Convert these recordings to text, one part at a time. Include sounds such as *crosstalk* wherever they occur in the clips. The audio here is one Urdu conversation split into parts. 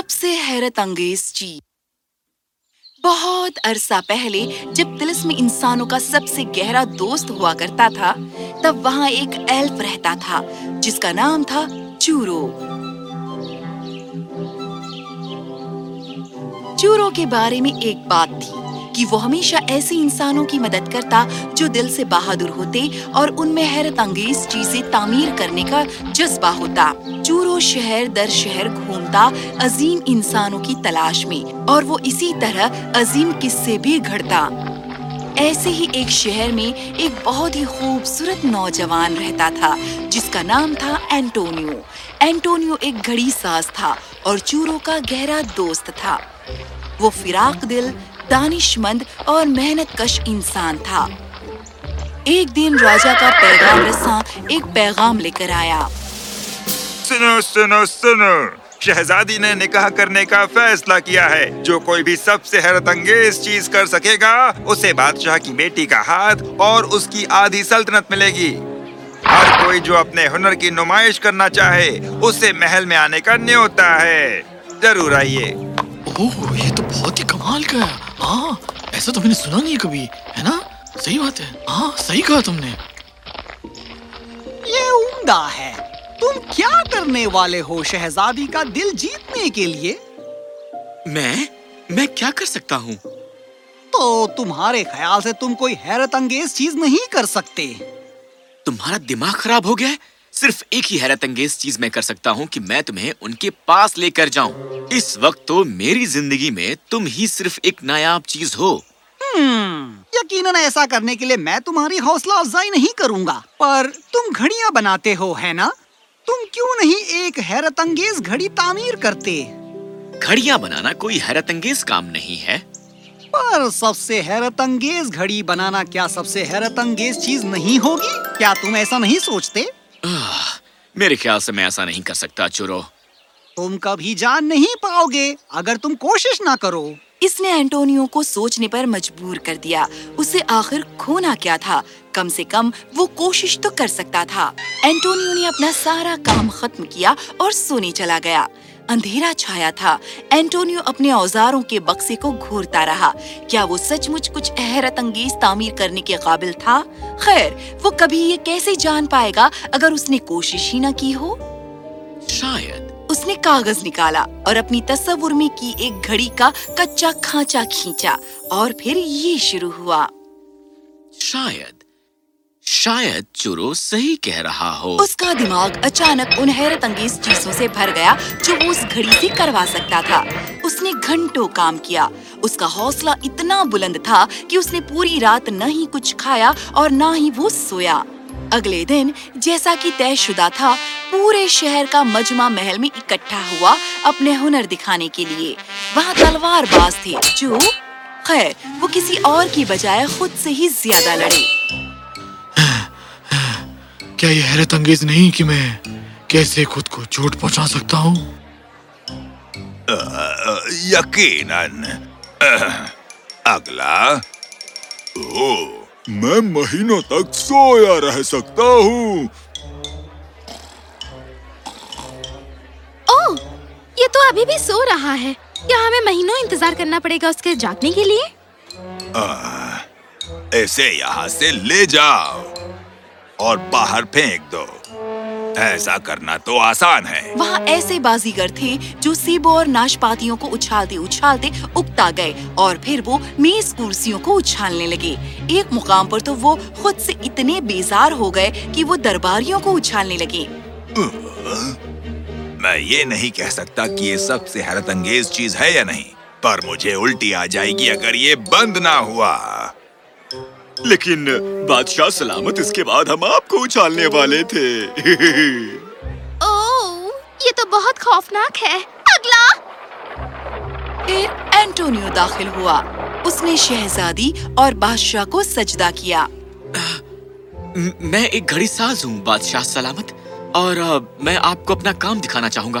سب سے حیرت انگیز چیز۔ بہت عرصہ پہلے جب تلسم انسانوں کا سب سے گہرا دوست ہوا کرتا تھا، تب وہاں ایک ایلف رہتا تھا، جس کا نام تھا چورو۔ چورو کے بارے میں ایک بات تھی۔ کہ وہ ہمیشہ ایسے انسانوں کی مدد کرتا جو دل سے بہادر ہوتے اور ان میں حیرت انگیز چیزیں تعمیر کرنے کا جذبہ ہوتا۔ چورو شہر در شہر گھومتا عظیم انسانوں کی تلاش میں اور وہ اسی طرح عظیم قصے بھی گھڑتا۔ ایسے ہی ایک شہر میں ایک بہت ہی خوبصورت نوجوان رہتا تھا، جس کا نام تھا اینٹونیو۔ اینٹونیو ایک گھڑی ساز تھا اور چورو کا گہرا دوست تھا۔ وہ فراق دل دانش مند اور محنت کش انسان تھا۔ ایک دن راجا کا پیغام رساں ایک پیغام لے کر آیا۔ سنو سنو سنو شہزادی نے نکاح کرنے کا فیصلہ کیا ہے۔ جو کوئی بھی سب سے حیرت انگیز چیز کر سکے گا اسے بادشاہ کی بیٹی کا ہاتھ اور اس کی آدھی سلطنت ملے گی۔ ہر کوئی جو اپنے ہنر کی نمائش کرنا چاہے اسے محل میں آنے کا نیوتا ہے۔ ضرور آئیے۔ اوہ یہ تو بہت ہی کمال کا ہے۔ ہاں ایسا تو میں نے سنا نہیں کبھی ہے نا؟ صحیح بات ہے۔ ہاں صحیح کہا تم نے۔ یہ عمدہ ہے۔ تم کیا کرنے والے ہو شہزادی کا دل جیتنے کے لیے؟ میں؟ میں کیا کر سکتا ہوں؟ تو تمہارے خیال سے تم کوئی حیرت انگیز چیز نہیں کر سکتے۔ تمہارا دماغ خراب ہو گیا ہے؟ صرف ایک ہی حیرت انگیز چیز میں کر سکتا ہوں کہ میں تمہیں ان کے پاس لے کر جاؤں۔ اس وقت تو میری زندگی میں تم ہی صرف ایک نایاب چیز ہو۔ یقیناً ایسا کرنے کے لیے میں تمہاری حوصلہ افزائی نہیں کروں گا۔ پر تم گھڑیاں بناتے ہو ہے نا؟ تم کیوں نہیں ایک حیرت انگیز گھڑی تعمیر کرتے؟ گھڑیاں بنانا کوئی حیرت انگیز کام نہیں ہے۔ پر سب سے حیرت انگیز گھڑی بنانا کیا سب سے حیرت انگیز چیز نہیں ہوگی؟ کیا تم ایسا نہیں سوچتے؟ میرے خیال سے میں ایسا نہیں کر سکتا چورو۔ تم کبھی جان نہیں پاؤ گے اگر تم کوشش نہ کرو۔ اس نے اینٹونیو کو سوچنے پر مجبور کر دیا۔ اسے آخر کھونا کیا تھا۔ کم سے کم وہ کوشش تو کر سکتا تھا۔ اینٹونیو نے اپنا سارا کام ختم کیا اور سونے چلا گیا۔ اندھیرا چھایا تھا۔ اینٹونیو اپنے اوزاروں کے بکسے کو گھورتا رہا۔ کیا وہ سچ مچ کچھ حیرت انگیز تعمیر کرنے کے قابل تھا؟ خیر وہ کبھی یہ کیسے جان پائے گا اگر اس نے کوشش ہی نہ کی ہو؟ شاید۔ اس نے کاغذ نکالا اور اپنی تصور میں کی ایک گھڑی کا کچا کھانچا کھینچا اور پھر یہ شروع ہوا۔ شاید۔ شاید چورو صحیح کہہ رہا ہو۔ اس کا دماغ اچانک ان حیرت انگیز چیزوں سے بھر گیا جو وہ اس گھڑی سے کروا سکتا تھا۔ اس نے گھنٹوں کام کیا۔ اس کا حوصلہ اتنا بلند تھا کہ اس نے پوری رات نہ ہی کچھ کھایا اور نہ ہی وہ سویا۔ اگلے دن جیسا کہ طے شدہ تھا، پورے شہر کا مجمع محل میں اکٹھا ہوا اپنے ہنر دکھانے کے لیے۔ وہاں تلوار باز تھے جو، خیر، وہ کسی اور کی بجائے خود سے ہی زیادہ لڑے۔ کیا یہ حیرت انگیز نہیں کہ میں کیسے خود کو چوٹ پہنچا سکتا ہوں؟ یقیناً۔ اگلا۔ او میں مہینوں تک سویا رہ سکتا ہوں۔ یہ تو ابھی بھی سو رہا ہے۔ کیا ہمیں مہینوں انتظار کرنا پڑے گا اس کے جاگنے کے لیے؟ اسے یہاں سے لے جاؤ۔ اور باہر پھینک دو۔ ایسا کرنا تو آسان ہے۔ وہاں ایسے بازیگر تھے جو سیبوں اور ناشپاتیوں کو اچھالتے اچھالتے اگتا گئے اور پھر وہ میز کرسیوں کو اچھالنے لگے۔ ایک مقام پر تو وہ خود سے اتنے بیزار ہو گئے کہ وہ درباریوں کو اچھالنے لگے۔ میں یہ نہیں کہہ سکتا کہ یہ سب سے حیرت انگیز چیز ہے یا نہیں پر مجھے الٹی آ جائے گی اگر یہ بند نہ ہوا۔ لیکن بادشاہ سلامت اس کے بعد ہم آپ کو اچھالنے والے تھے۔ *laughs* اوہ یہ تو بہت خوفناک ہے۔ اگلا۔ پھر اینٹونیو داخل ہوا۔ اس نے شہزادی اور بادشاہ کو سجدہ کیا۔ میں ایک گھڑی ساز ہوں بادشاہ سلامت۔ اور میں آپ کو اپنا کام دکھانا چاہوں گا۔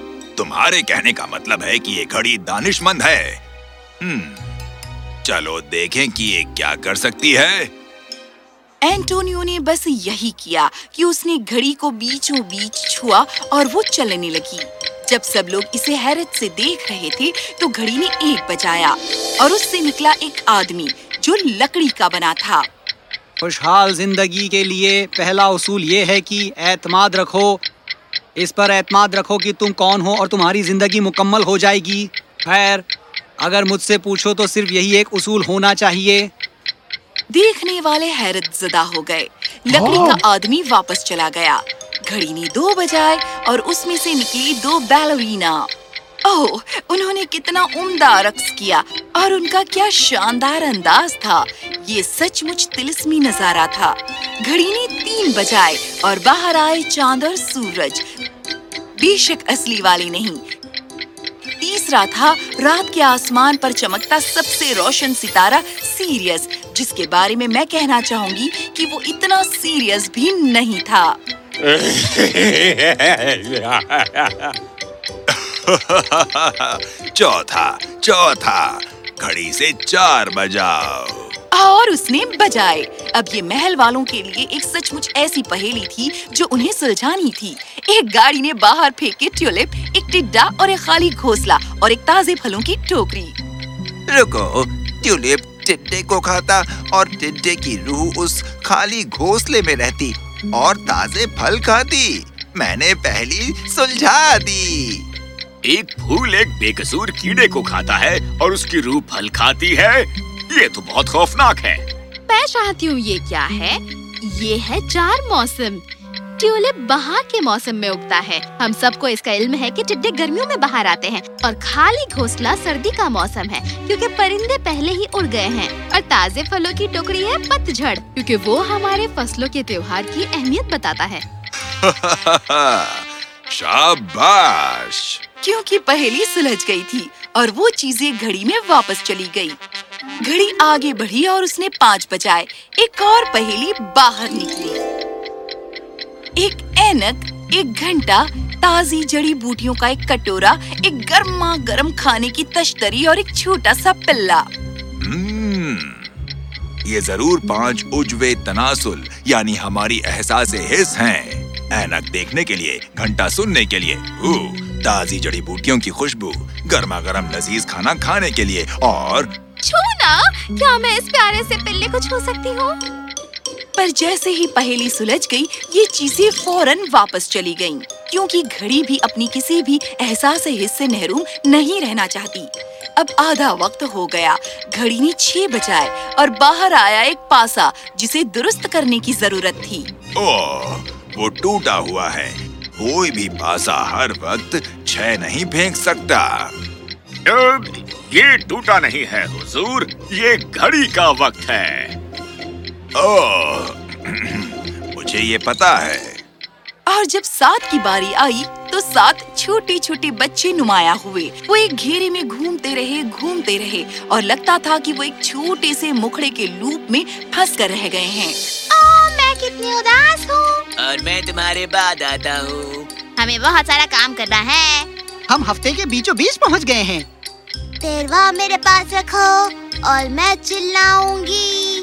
تمہارے کہنے کا مطلب ہے کہ یہ گھڑی دانش مند ہے۔ چلو دیکھیں کہ یہ کیا کر سکتی ہے۔ اینٹونیو نے بس یہی کیا کہ اس نے گھڑی کو بیچوں بیچ چھوا اور وہ چلنے لگی۔ جب سب لوگ اسے حیرت سے دیکھ رہے تھے تو گھڑی نے ایک بجایا اور اس سے نکلا ایک آدمی جو لکڑی کا بنا تھا۔ خوشحال زندگی کے لیے پہلا اصول یہ ہے کہ اعتماد رکھو۔ اس پر اعتماد رکھو کہ تم کون ہو اور تمہاری زندگی مکمل ہو جائے گی۔ خیر اگر مجھ سے پوچھو تو صرف یہی ایک اصول ہونا چاہیے۔ دیکھنے والے حیرت زدہ ہو گئے۔ لکڑی کا ہاں۔ آدمی واپس چلا گیا۔ گھڑی نے دو بجائے اور اس میں سے نکلی دو بیلوینا اوہ، انہوں نے کتنا عمدہ رقص کیا اور ان کا کیا شاندار انداز تھا۔ یہ سچ مچ تلسمی نظارہ تھا۔ گھڑی نے تین بجائے اور باہر آئے چاند اور سورج۔ بے شک اصلی والی نہیں۔ تیسرا تھا، رات کے آسمان پر چمکتا سب سے روشن ستارہ سیریس، جس کے بارے میں میں کہنا چاہوں گی کہ وہ اتنا سیریس بھی نہیں تھا۔ *laughs* چوتھا چوتھا گھڑی سے چار بجاؤ اور اس نے بجائے اب یہ محل والوں کے لیے ایک سچ مچ ایسی پہیلی تھی جو انہیں سلجھانی تھی ایک گاڑی نے باہر پھینکے ٹیولپ ایک ٹڈا اور ایک خالی گھونسلہ اور ایک تازے پھلوں کی ٹوکری رکو ٹیولپ ٹڈے کو کھاتا اور ٹڈے کی روح اس خالی گھونسلے میں رہتی اور تازے پھل کھاتی میں نے پہلی سلجھا دی ایک پھول ایک بے قصور کیڑے کو کھاتا ہے اور اس کی روح پھل کھاتی ہے۔ یہ تو بہت خوفناک ہے۔ میں چاہتی ہوں یہ کیا ہے؟ یہ ہے چار موسم۔ ٹیولپ بہار کے موسم میں اگتا ہے۔ ہم سب کو اس کا علم ہے کہ ٹڈے گرمیوں میں باہر آتے ہیں اور خالی گھونسلہ سردی کا موسم ہے کیونکہ پرندے پہلے ہی اڑ گئے ہیں اور تازے پھلوں کی ٹوکری ہے پت جھڑ کیونکہ وہ ہمارے فصلوں کے تیوہار کی اہمیت بتاتا ہے۔ *laughs* شاباش! کیونکہ پہلی سلجھ گئی تھی اور وہ چیزیں گھڑی میں واپس چلی گئی۔ گھڑی آگے بڑھی اور اس نے پانچ بجائے ایک اور پہیلی باہر نکلی۔ ایک اینک، ایک گھنٹہ، تازی جڑی بوٹیوں کا ایک کٹورا، ایک گرما گرم کھانے کی تشتری اور ایک چھوٹا سا پلا یہ ضرور پانچ اجوے تناسل یعنی ہماری احساس حص ہیں۔ اینک دیکھنے کے لیے، گھنٹہ سننے کے لیے۔ تازی جڑی بوٹیوں کی خوشبو گرما گرم لذیذ کھانا کھانے کے لیے اور چھونا! کیا میں اس پیارے سے پلے کو چھو سکتی ہوں؟ پر جیسے ہی پہلی سلجھ گئی یہ چیزیں فوراً واپس چلی گئیں۔ کیونکہ گھڑی بھی اپنی کسی بھی احساس حص سے محروم نہیں رہنا چاہتی۔ اب آدھا وقت ہو گیا۔ گھڑی نے چھ بجائے اور باہر آیا ایک پاسا جسے درست کرنے کی ضرورت تھی۔ اوہ, وہ ٹوٹا ہوا ہے۔ کوئی بھی پاسا ہر وقت چھ نہیں پھینک سکتا۔ یہ ٹوٹا نہیں ہے حضور یہ گھڑی کا وقت ہے۔ مجھے یہ پتا ہے۔ اور جب سات کی باری آئی تو سات چھوٹے چھوٹے بچے نمایاں ہوئے۔ وہ ایک گھیرے میں گھومتے رہے گھومتے رہے اور لگتا تھا کہ وہ ایک چھوٹے سے مکھڑے کے لوپ میں پھنس کر رہ گئے ہیں۔ میں کتنی اداس ہوں۔ اور میں تمہارے بعد آتا ہوں۔ ہمیں بہت سارا کام کرنا ہے۔ ہم ہفتے کے بیچوں بیچ پہنچ گئے ہیں۔ تیروا میرے پاس رکھو اور میں چلاؤں گی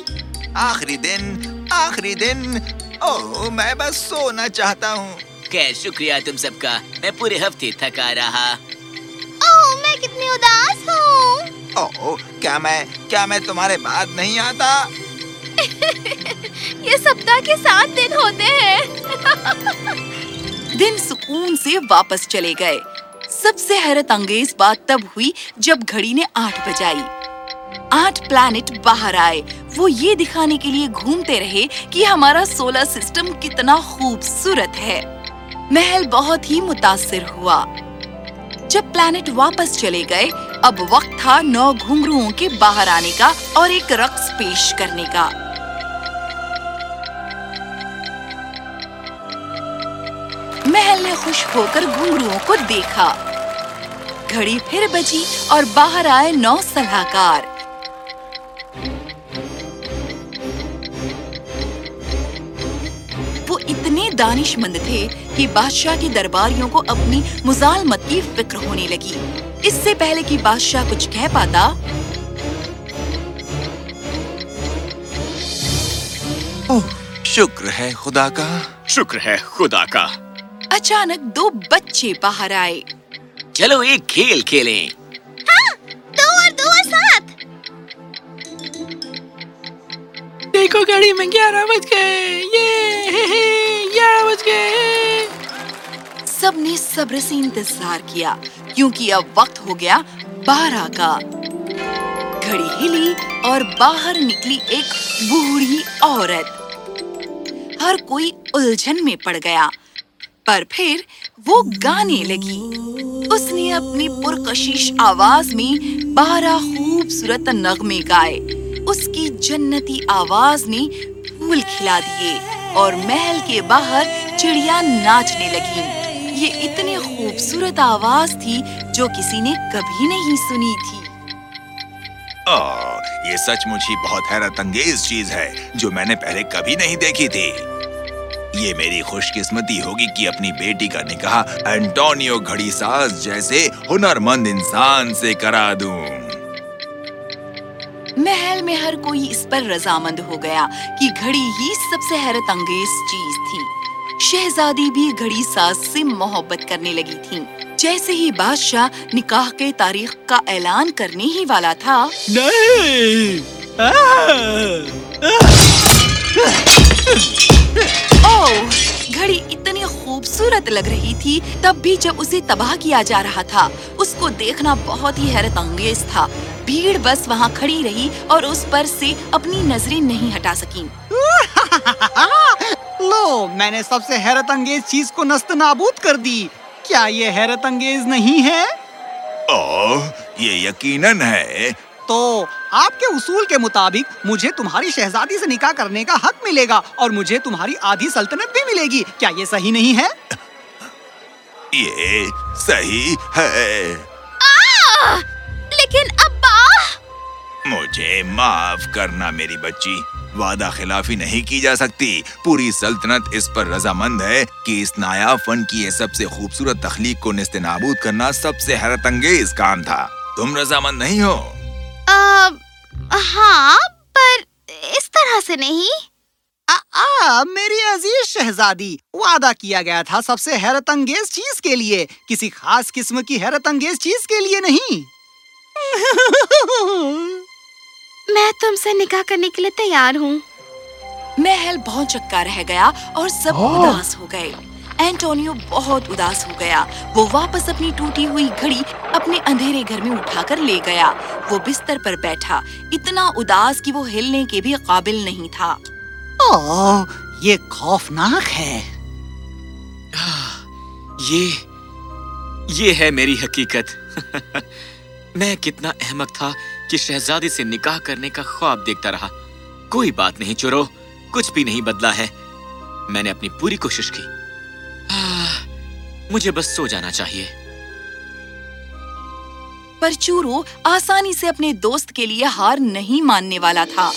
آخری دن آخری دن۔ او میں بس سونا چاہتا ہوں۔ خیر شکریہ تم سب کا۔ میں پورے ہفتے تھکا رہا۔ او میں کتنی اداس ہوں۔ او کیا میں کیا میں تمہارے بعد نہیں آتا؟ *laughs* یہ سپتہ کے سات دن ہوتے ہیں۔ دن سکون سے واپس چلے گئے۔ سب سے حیرت انگیز بات تب ہوئی جب گھڑی نے آٹھ بجائی۔ آٹھ پلانٹ باہر آئے۔ وہ یہ دکھانے کے لیے گھومتے رہے کہ ہمارا سولر سسٹم کتنا خوبصورت ہے۔ محل بہت ہی متاثر ہوا۔ جب پلانٹ واپس چلے گئے، اب وقت تھا نو گھنگرو کے باہر آنے کا اور ایک رقص پیش کرنے کا۔ نے خوش ہو کر گھنگروں کو دیکھا۔ گھڑی پھر بجی اور باہر آئے نو سلاحکار۔ وہ اتنے دانش مند تھے کہ بادشاہ کے درباریوں کو اپنی مزالمت کی فکر ہونے لگی۔ اس سے پہلے کہ بادشاہ کچھ کہہ پاتا۔ شکر ہے خدا کا۔ شکر ہے خدا کا۔ اچانک دو بچے باہر آئے۔ چلو ایک کھیل کھیلیں۔ ہاں دیکھو گھڑی میں گیارہ گیارہ بج گئے۔ سب نے صبر سے انتظار کیا کیونکہ اب وقت ہو گیا بارہ کا۔ گھڑی ہلی اور باہر نکلی ایک بوڑھی عورت۔ ہر کوئی الجھن میں پڑ گیا۔ پر پھر وہ گانے لگی۔ اس نے اپنی پرکشش آواز میں بارہ خوبصورت نغمے گائے۔ اس کی جنتی آواز نے پھول کھلا دیے اور محل کے باہر چڑیا ناچنے لگی۔ یہ اتنی خوبصورت آواز تھی جو کسی نے کبھی نہیں سنی تھی۔ یہ سچ مجھے بہت حیرت انگیز چیز ہے جو میں نے پہلے کبھی نہیں دیکھی تھی۔ یہ میری خوش قسمتی ہوگی کہ اپنی بیٹی کا نکاح اینٹونیو گھڑی ساز جیسے ہنر مند انسان سے کرا دوں۔ محل میں ہر کوئی اس پر رضامند ہو گیا کہ گھڑی ہی سب سے حیرت انگیز چیز تھی۔ شہزادی بھی گھڑی ساز سے محبت کرنے لگی تھی جیسے ہی بادشاہ نکاح کے تاریخ کا اعلان کرنے ہی والا تھا۔ نہیں! گھڑی اتنی خوبصورت لگ رہی تھی تب بھی جب اسے تباہ کیا جا رہا تھا اس کو دیکھنا بہت ہی حیرت انگیز تھا۔ بھیڑ بس وہاں کھڑی رہی اور اس پر سے اپنی نظریں نہیں ہٹا سکی *laughs* لو میں نے سب سے حیرت انگیز چیز کو نست نابود کر دی۔ کیا یہ حیرت انگیز نہیں ہے؟ یہ یقیناً ہے۔ تو آپ کے اصول کے مطابق مجھے تمہاری شہزادی سے نکاح کرنے کا حق ملے گا اور مجھے تمہاری آدھی سلطنت بھی ملے گی۔ کیا یہ صحیح نہیں ہے؟ یہ صحیح ہے۔ لیکن ابا! مجھے معاف کرنا میری بچی۔ وعدہ خلافی نہیں کی جا سکتی۔ پوری سلطنت اس پر رضامند ہے کہ اس نایاب فن کی یہ سب سے خوبصورت تخلیق کو نست نابود کرنا سب سے حیرت انگیز کام تھا۔ تم رضامند نہیں ہو۔ ہاں پر اس طرح سے نہیں۔ میری عزیز شہزادی وعدہ کیا گیا تھا سب سے حیرت انگیز چیز کے لیے۔ کسی خاص قسم کی حیرت انگیز چیز کے لیے نہیں۔ *laughs* میں تم سے نکاح کرنے کے لیے تیار ہوں۔ محل بہت چکا رہ گیا اور سب ہاں۔ اداس ہو گئے۔ اینٹونیو بہت اداس ہو گیا۔ وہ واپس اپنی ٹوٹی ہوئی گھڑی اپنے اندھیرے گھر میں اٹھا کر لے گیا۔ وہ بستر پر بیٹھا۔ اتنا اداس کہ وہ ہلنے کے بھی قابل نہیں تھا۔ اوہ, یہ خوفناک ہے۔ یہ یہ ہے میری حقیقت۔ *laughs* میں کتنا احمق تھا کہ شہزادی سے نکاح کرنے کا خواب دیکھتا رہا۔ کوئی بات نہیں چورو کچھ بھی نہیں بدلا ہے۔ میں نے اپنی پوری کوشش کی۔ مجھے بس سو جانا چاہیے۔ پر چورو آسانی سے اپنے دوست کے لیے ہار نہیں ماننے والا تھا۔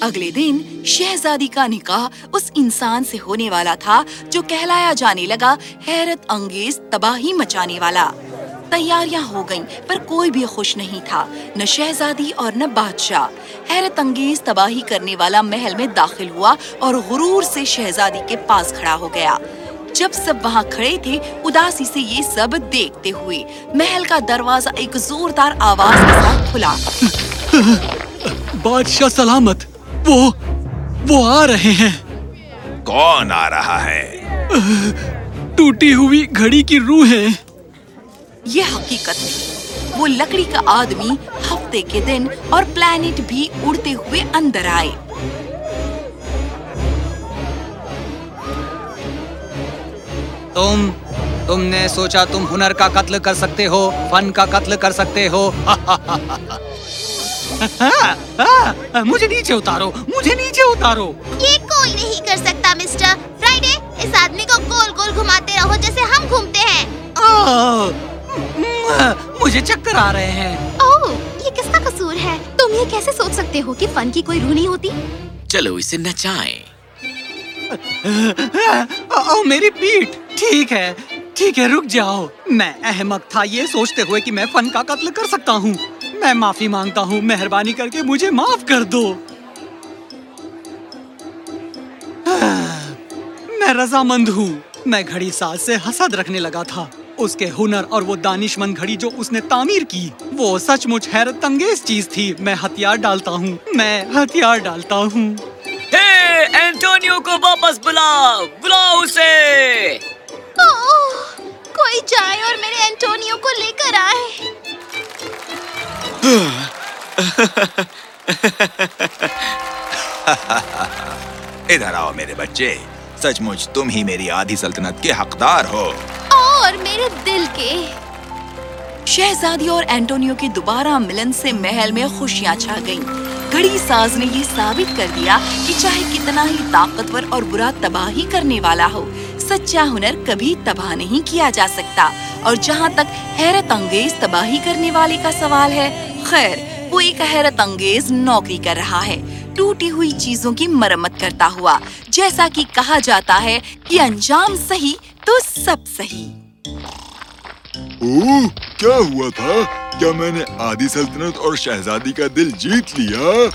اگلے دن شہزادی کا نکاح اس انسان سے ہونے والا تھا جو کہلایا جانے لگا، حیرت انگیز تباہی مچانے والا۔ تیاریاں ہو گئیں، پر کوئی بھی خوش نہیں تھا، نہ شہزادی اور نہ بادشاہ۔ حیرت انگیز تباہی کرنے والا محل میں داخل ہوا اور غرور سے شہزادی کے پاس کھڑا ہو گیا۔ جب سب وہاں کھڑے تھے اداسی سے یہ سب دیکھتے ہوئے محل کا دروازہ ایک زوردار آواز کے ساتھ کھلا۔ بادشاہ سلامت وہ وہ آ رہے ہیں۔ کون آ رہا ہے؟ ٹوٹی ہوئی گھڑی کی روح ہے۔ یہ حقیقت تھی وہ لکڑی کا آدمی ہفتے کے دن اور پلانٹ بھی اڑتے ہوئے اندر آئے۔ تم تم نے سوچا تم ہنر کا قتل کر سکتے ہو فن کا قتل کر سکتے ہو مجھے نیچے اتارو مجھے نیچے اتارو یہ کوئی نہیں کر سکتا مسٹر فرائیڈے اس آدمی کو گول گول گھماتے رہو جیسے ہم گھومتے ہیں مجھے چکر آ رہے ہیں یہ کس کا قصور ہے تم یہ کیسے سوچ سکتے ہو کہ فن کی کوئی روح نہیں ہوتی چلو اسے نچائیں میری پیٹ ٹھیک ہے ٹھیک ہے رک جاؤ۔ میں احمد تھا یہ سوچتے ہوئے کہ میں فن کا قتل کر سکتا ہوں۔ میں معافی مانگتا ہوں مہربانی کر کے مجھے معاف کر دو۔ میں رضامند ہوں۔ میں گھڑی ساز سے حسد رکھنے لگا تھا۔ اس کے ہنر اور وہ دانش مند گھڑی جو اس نے تعمیر کی وہ سچ مچ حیرت انگیز چیز تھی۔ میں ہتھیار ڈالتا ہوں۔ میں ہتھیار ڈالتا ہوں۔ hey, کو واپس بلاؤ بلاؤ اسے۔ کوئی جائے اور میرے انٹونیو کو لے کر آئے۔ ادھر آؤ میرے بچے سچ مچ تم ہی میری آدھی سلطنت کے حقدار ہو۔ اور میرے دل کے۔ شہزادی اور اینٹونیو کی دوبارہ ملن سے محل میں خوشیاں چھا گئیں۔ گڑی ساز نے یہ ثابت کر دیا کہ چاہے کتنا ہی طاقتور اور برا تباہی کرنے والا ہو، سچا ہنر کبھی تباہ نہیں کیا جا سکتا۔ اور جہاں تک حیرت انگیز تباہی کرنے والے کا سوال ہے، خیر، وہ ایک حیرت انگیز نوکری کر رہا ہے۔ ٹوٹی ہوئی چیزوں کی مرمت کرتا ہوا، جیسا کہ کہا جاتا ہے کہ انجام صحیح تو سب صحیح۔ اوہ کیا ہوا تھا؟ کیا میں نے آدھی سلطنت اور شہزادی کا دل جیت لیا؟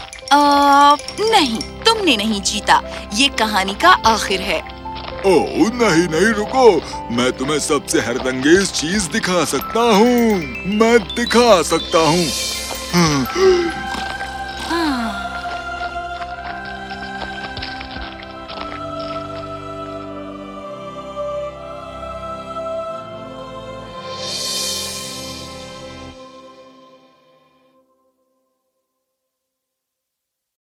نہیں تم نے نہیں جیتا۔ یہ کہانی کا آخر ہے۔ او نہیں نہیں رکو۔ میں تمہیں سب سے حیرت انگیز چیز دکھا سکتا ہوں۔ میں دکھا سکتا ہوں۔